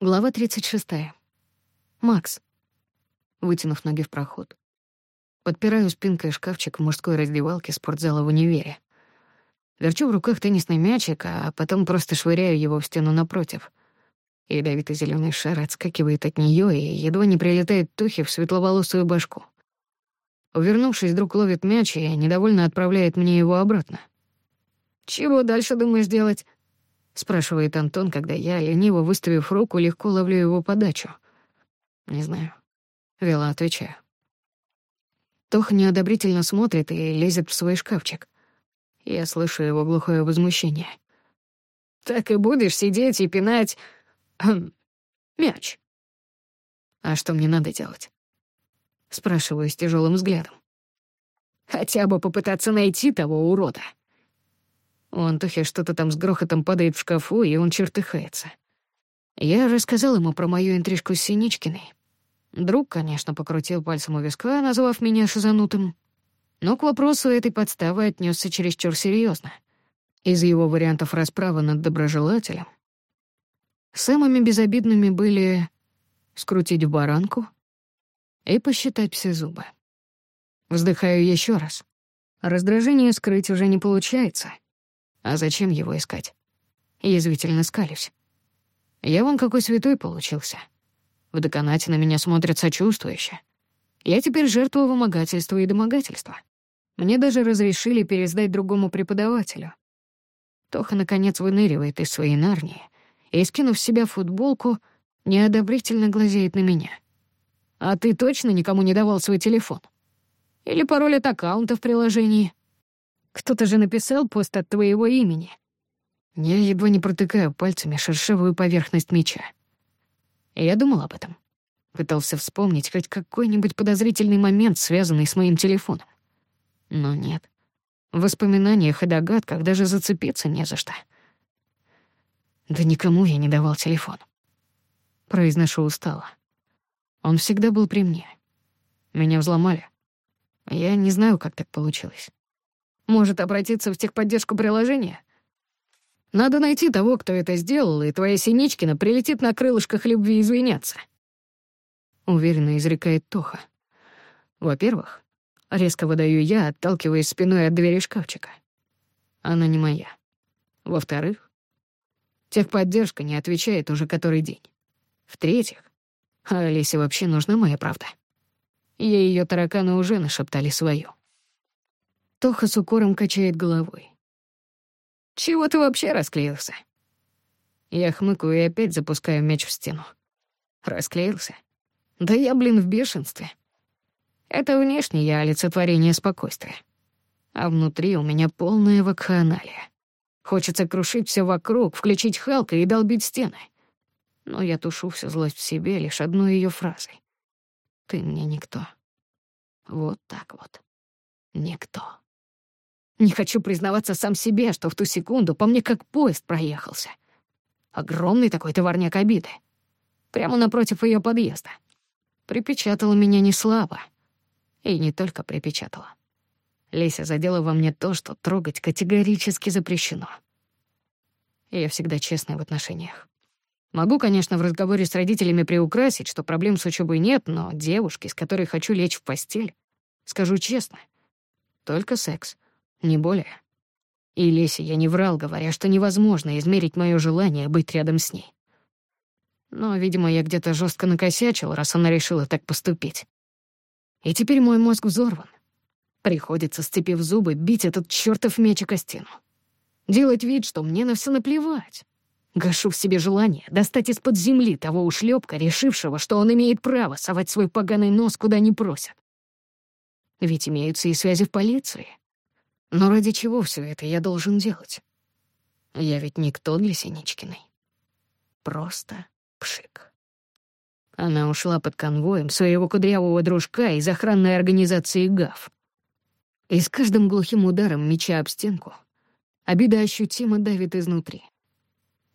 Глава 36. Макс. Вытянув ноги в проход. Подпираю спинкой шкафчик в мужской раздевалке спортзала в универе. Верчу в руках теннисный мячик, а потом просто швыряю его в стену напротив. ядовито зеленый шар отскакивает от нее и едва не прилетает тухи в светловолосую башку. Увернувшись, вдруг ловит мяч и недовольно отправляет мне его обратно. «Чего дальше думаешь делать?» спрашивает Антон, когда я, лениво выставив руку, легко ловлю его подачу. «Не знаю». Вела отвечаю. Тох неодобрительно смотрит и лезет в свой шкафчик. Я слышу его глухое возмущение. «Так и будешь сидеть и пинать... Хм, мяч». «А что мне надо делать?» Спрашиваю с тяжелым взглядом. «Хотя бы попытаться найти того урода». У Антохи что-то там с грохотом падает в шкафу, и он чертыхается. Я рассказал ему про мою интрижку с Синичкиной. Друг, конечно, покрутил пальцем у виска, назвав меня шизанутым. Но к вопросу этой подставы отнесся чересчур серьезно. Из его вариантов расправы над доброжелателем самыми безобидными были скрутить в баранку и посчитать все зубы. Вздыхаю еще раз. Раздражение скрыть уже не получается — а зачем его искать? Язвительно скалюсь. Я вон какой святой получился. В деканате на меня смотрят сочувствующе. Я теперь жертва вымогательства и домогательства. Мне даже разрешили пересдать другому преподавателю. Тоха, наконец, выныривает из своей нарнии и, скинув с себя футболку, неодобрительно глазеет на меня. «А ты точно никому не давал свой телефон? Или пароль от аккаунта в Кто то же написал пост от твоего имени?» Я едва не протыкаю пальцами шершевую поверхность меча. Я думал об этом. Пытался вспомнить хоть какой-нибудь подозрительный момент, связанный с моим телефоном. Но нет. В воспоминаниях и догадках даже зацепиться не за что. Да никому я не давал телефон. Произношу устало. Он всегда был при мне. Меня взломали. Я не знаю, как так получилось. Может обратиться в техподдержку приложения? Надо найти того, кто это сделал, и твоя Синичкина прилетит на крылышках любви извиняться. Уверенно изрекает Тоха. Во-первых, резко выдаю я, отталкиваясь спиной от двери шкафчика. Она не моя. Во-вторых, техподдержка не отвечает уже который день. В-третьих, Алисе вообще нужна моя правда. Ей ее тараканы уже нашептали свою. Тоха с укором качает головой. «Чего ты вообще расклеился?» Я хмыкаю и опять запускаю мяч в стену. Расклеился? Да я, блин, в бешенстве. Это внешне я олицетворение спокойствия. А внутри у меня полная вакханалия. Хочется крушить все вокруг, включить Халка и долбить стены. Но я тушу всю злость в себе лишь одной ее фразой. «Ты мне никто». Вот так вот. Никто. Не хочу признаваться сам себе, что в ту секунду по мне как поезд проехался. Огромный такой товарняк обиды. Прямо напротив ее подъезда. Припечатала меня не слабо. И не только припечатала. Леся задела во мне то, что трогать категорически запрещено. Я всегда честная в отношениях. Могу, конечно, в разговоре с родителями приукрасить, что проблем с учебой нет, но девушке, с которой хочу лечь в постель, скажу честно, только секс — не более. И Лесе я не врал, говоря, что невозможно измерить мое желание быть рядом с ней. Но, видимо, я где-то жестко накосячил, раз она решила так поступить. И теперь мой мозг взорван. Приходится, сцепив зубы, бить этот чёртов меч о костину. Делать вид, что мне на всё наплевать. Гашу в себе желание достать из-под земли того ушлепка, решившего, что он имеет право совать свой поганый нос куда не просят. Ведь имеются и связи в полиции. Но ради чего все это я должен делать? Я ведь никто для Синичкиной. Просто пшик. Она ушла под конвоем своего кудрявого дружка из охранной организации ГАФ. И с каждым глухим ударом меча об стенку обида ощутимо давит изнутри.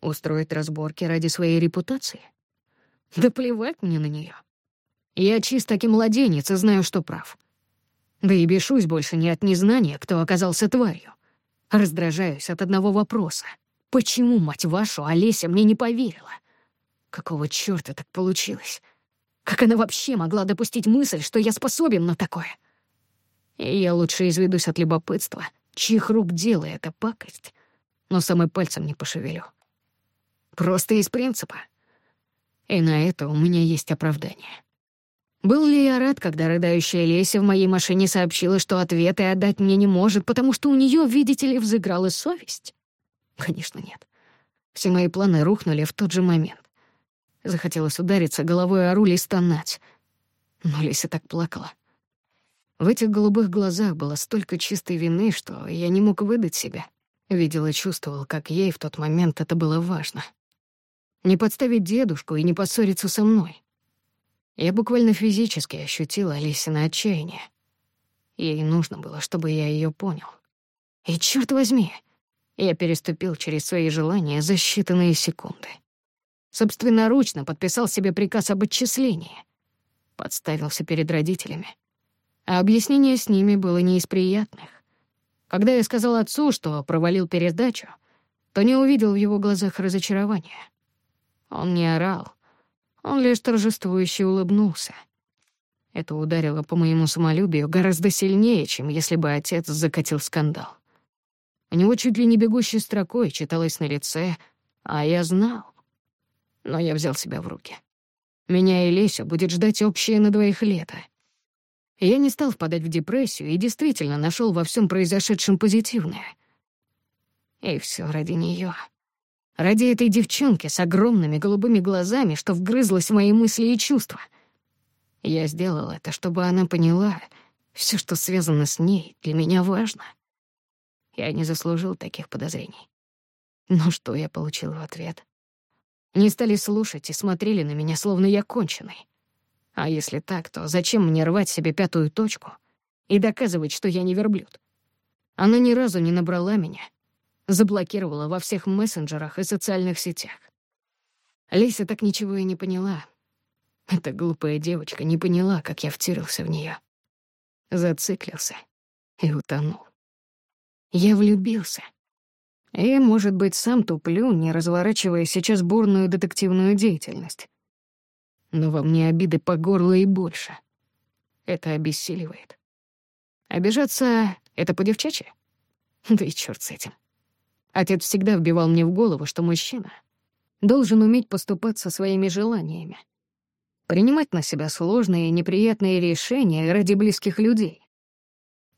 Устроить разборки ради своей репутации? Да плевать мне на нее. Я чист таким младенец и знаю, что прав. Да и бешусь больше не от незнания, кто оказался тварью. Раздражаюсь от одного вопроса. Почему, мать вашу, Олеся мне не поверила? Какого чёрта так получилось? Как она вообще могла допустить мысль, что я способен на такое? И я лучше изведусь от любопытства, чьих рук дело эта пакость, но самой пальцем не пошевелю. Просто из принципа. И на это у меня есть оправдание. Был ли я рад, когда рыдающая Леся в моей машине сообщила, что ответы отдать мне не может, потому что у нее, видите ли, взыграла совесть? Конечно, нет. Все мои планы рухнули в тот же момент. Захотелось удариться головой о руль и стонать. Но Леся так плакала. В этих голубых глазах было столько чистой вины, что я не мог выдать себя. Видел и чувствовал, как ей в тот момент это было важно. Не подставить дедушку и не поссориться со мной. Я буквально физически ощутила Алисина отчаяние. Ей нужно было, чтобы я ее понял. И чёрт возьми, я переступил через свои желания за считанные секунды. Собственноручно подписал себе приказ об отчислении. Подставился перед родителями. А объяснение с ними было не из приятных. Когда я сказал отцу, что провалил передачу, то не увидел в его глазах разочарования. Он не орал, он лишь торжествующе улыбнулся. Это ударило по моему самолюбию гораздо сильнее, чем если бы отец закатил скандал. У него чуть ли не бегущей строкой читалось на лице, а я знал. Но я взял себя в руки. Меня и Леся будет ждать общее на двоих лето. Я не стал впадать в депрессию и действительно нашел во всем произошедшем позитивное. И все ради нее. Ради этой девчонки с огромными голубыми глазами, что вгрызлась в мои мысли и чувства. Я сделал это, чтобы она поняла, все, что связано с ней, для меня важно. Я не заслужил таких подозрений. Но что я получил в ответ? Не стали слушать и смотрели на меня, словно я конченый. А если так, то зачем мне рвать себе пятую точку и доказывать, что я не верблюд? Она ни разу не набрала меня — заблокировала во всех мессенджерах и социальных сетях. Леся так ничего и не поняла. Эта глупая девочка не поняла, как я втирался в нее, Зациклился и утонул. Я влюбился. И, может быть, сам туплю, не разворачивая сейчас бурную детективную деятельность. Но во мне обиды по горло и больше. Это обессиливает. Обижаться — это по-девчачьи? Да и чёрт с этим. Отец всегда вбивал мне в голову, что мужчина должен уметь поступать со своими желаниями, принимать на себя сложные и неприятные решения ради близких людей.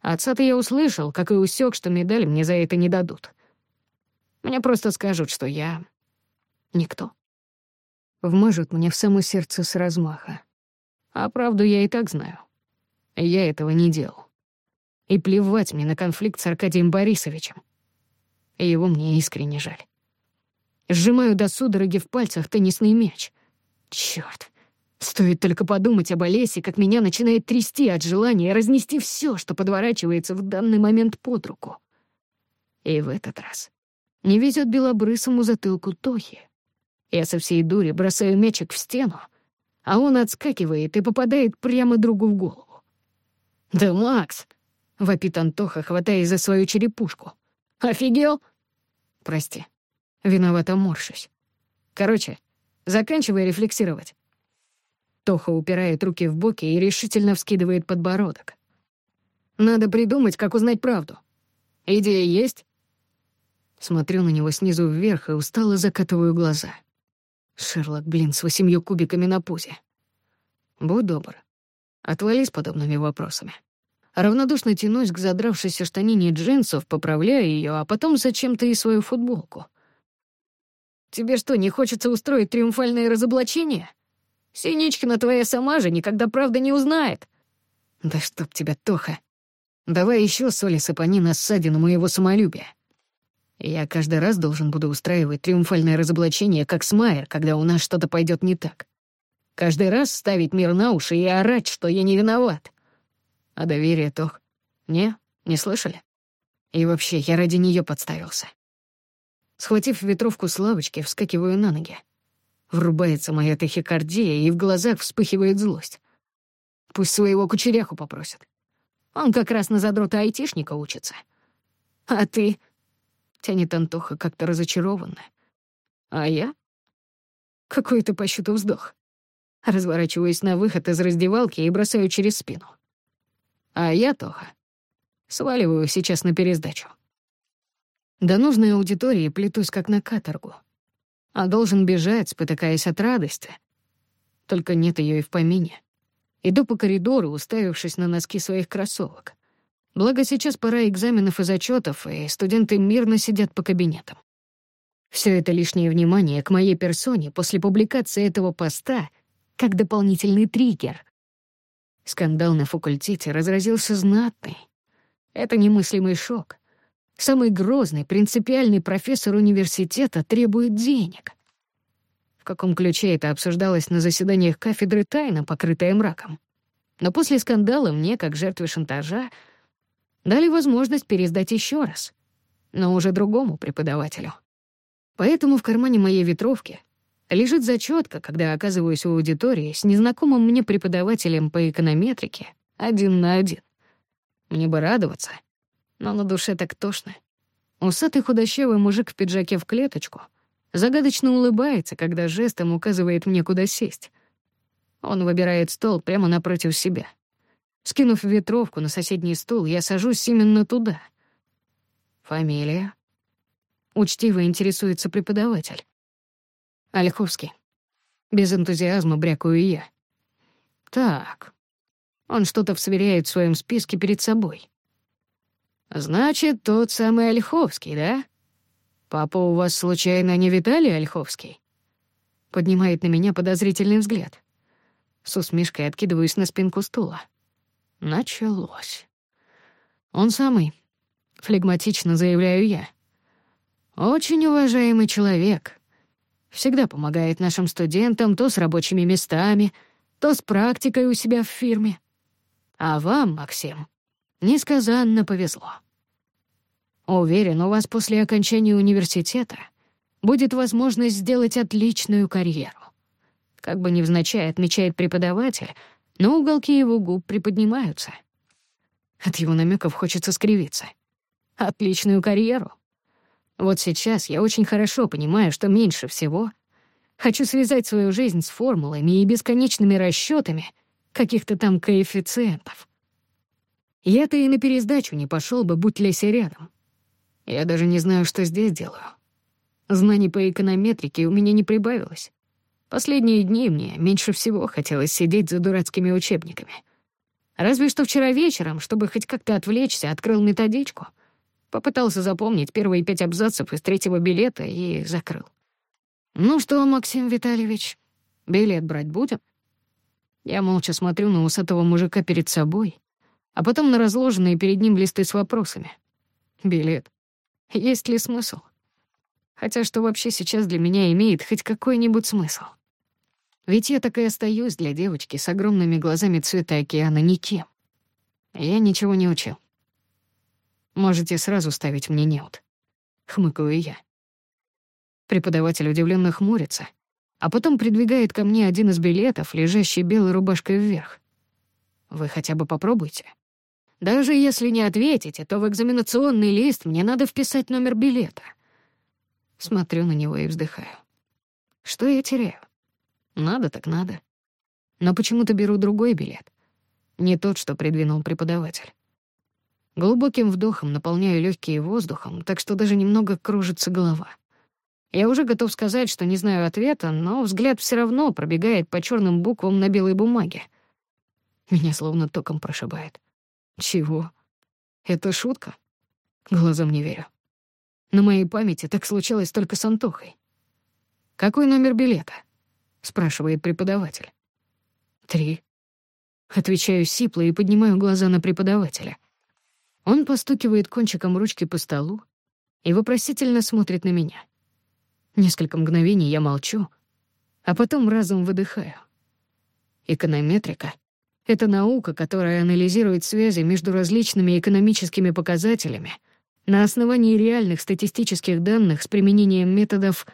Отца-то я услышал, как и усек, что медаль мне за это не дадут. Мне просто скажут, что я никто. Вмажут мне в само сердце с размаха. А правду я и так знаю. Я этого не делал. И плевать мне на конфликт с Аркадием Борисовичем и его мне искренне жаль. Сжимаю до судороги в пальцах теннисный мяч. Чёрт. Стоит только подумать об Олесе, как меня начинает трясти от желания разнести всё, что подворачивается в данный момент под руку. И в этот раз не везёт белобрысому затылку Тохи. Я со всей дури бросаю мячик в стену, а он отскакивает и попадает прямо другу в голову. «Да, Макс!» — вопит Антоха, хватая за свою черепушку. «Офигел?» «Прости». Виновато морщусь. «Короче, заканчивай рефлексировать». Тоха упирает руки в боки и решительно вскидывает подбородок. «Надо придумать, как узнать правду. Идея есть?» Смотрю на него снизу вверх и устало закатываю глаза. Шерлок, блин, с восемью кубиками на пузе. Будь добр. отвались подобными вопросами равнодушно тянусь к задравшейся штанине джинсов, поправляя ее, а потом зачем-то и свою футболку. «Тебе что, не хочется устроить триумфальное разоблачение? Синичкина твоя сама же никогда правда не узнает!» «Да чтоб тебя, Тоха! Давай еще соли сыпани на ссадину моего самолюбия!» «Я каждый раз должен буду устраивать триумфальное разоблачение, как Смайер, когда у нас что-то пойдет не так. Каждый раз ставить мир на уши и орать, что я не виноват а доверие тох. Не, не слышали? И вообще, я ради нее подставился. Схватив ветровку с лавочки, вскакиваю на ноги. Врубается моя тахикардия, и в глазах вспыхивает злость. Пусть своего кучеряху попросят. Он как раз на задрота айтишника учится. А ты? Тянет Антоха как-то разочарованно. А я? Какой-то по счету вздох. Разворачиваюсь на выход из раздевалки и бросаю через спину. А я, Тоха, сваливаю сейчас на пересдачу. До нужной аудитории плетусь как на каторгу. А должен бежать, спотыкаясь от радости. Только нет ее и в помине. Иду по коридору, уставившись на носки своих кроссовок. Благо сейчас пора экзаменов и зачетов, и студенты мирно сидят по кабинетам. Все это лишнее внимание к моей персоне после публикации этого поста как дополнительный триггер, Скандал на факультете разразился знатный. Это немыслимый шок. Самый грозный, принципиальный профессор университета требует денег. В каком ключе это обсуждалось на заседаниях кафедры тайно, покрытая мраком. Но после скандала мне, как жертве шантажа, дали возможность пересдать еще раз, но уже другому преподавателю. Поэтому в кармане моей ветровки Лежит зачетка, когда оказываюсь у аудитории с незнакомым мне преподавателем по эконометрике один на один. Мне бы радоваться, но на душе так тошно. Усатый худощавый мужик в пиджаке в клеточку загадочно улыбается, когда жестом указывает мне, куда сесть. Он выбирает стол прямо напротив себя. Скинув ветровку на соседний стул, я сажусь именно туда. Фамилия? Учтиво интересуется преподаватель. Ольховский. Без энтузиазма брякаю я. Так. Он что-то всверяет в своем списке перед собой. Значит, тот самый Ольховский, да? Папа у вас случайно не Виталий Ольховский? Поднимает на меня подозрительный взгляд. С усмешкой откидываюсь на спинку стула. Началось. Он самый. Флегматично заявляю я. Очень уважаемый человек. Всегда помогает нашим студентам то с рабочими местами, то с практикой у себя в фирме. А вам, Максим, несказанно повезло. Уверен, у вас после окончания университета будет возможность сделать отличную карьеру. Как бы невзначай отмечает преподаватель, но уголки его губ приподнимаются. От его намеков хочется скривиться. Отличную карьеру — вот сейчас я очень хорошо понимаю, что меньше всего хочу связать свою жизнь с формулами и бесконечными расчётами каких-то там коэффициентов. Я-то и на пересдачу не пошёл бы, будь Леся рядом. Я даже не знаю, что здесь делаю. Знаний по эконометрике у меня не прибавилось. Последние дни мне меньше всего хотелось сидеть за дурацкими учебниками. Разве что вчера вечером, чтобы хоть как-то отвлечься, открыл методичку — Попытался запомнить первые пять абзацев из третьего билета и закрыл. «Ну что, Максим Витальевич, билет брать будем?» Я молча смотрю на усатого мужика перед собой, а потом на разложенные перед ним листы с вопросами. «Билет. Есть ли смысл?» Хотя что вообще сейчас для меня имеет хоть какой-нибудь смысл? Ведь я так и остаюсь для девочки с огромными глазами цвета океана никем. Я ничего не учил. Можете сразу ставить мне неуд. Хмыкаю я. Преподаватель удивленно хмурится, а потом придвигает ко мне один из билетов, лежащий белой рубашкой вверх. Вы хотя бы попробуйте. Даже если не ответите, то в экзаменационный лист мне надо вписать номер билета. Смотрю на него и вздыхаю. Что я теряю? Надо так надо. Но почему-то беру другой билет. Не тот, что придвинул преподаватель глубоким вдохом наполняю легкие воздухом, так что даже немного кружится голова. Я уже готов сказать, что не знаю ответа, но взгляд все равно пробегает по черным буквам на белой бумаге. Меня словно током прошибает. Чего? Это шутка? Глазам не верю. На моей памяти так случалось только с Антохой. «Какой номер билета?» — спрашивает преподаватель. «Три». Отвечаю сипло и поднимаю глаза на преподавателя. Он постукивает кончиком ручки по столу и вопросительно смотрит на меня. Несколько мгновений я молчу, а потом разом выдыхаю. Эконометрика — это наука, которая анализирует связи между различными экономическими показателями на основании реальных статистических данных с применением методов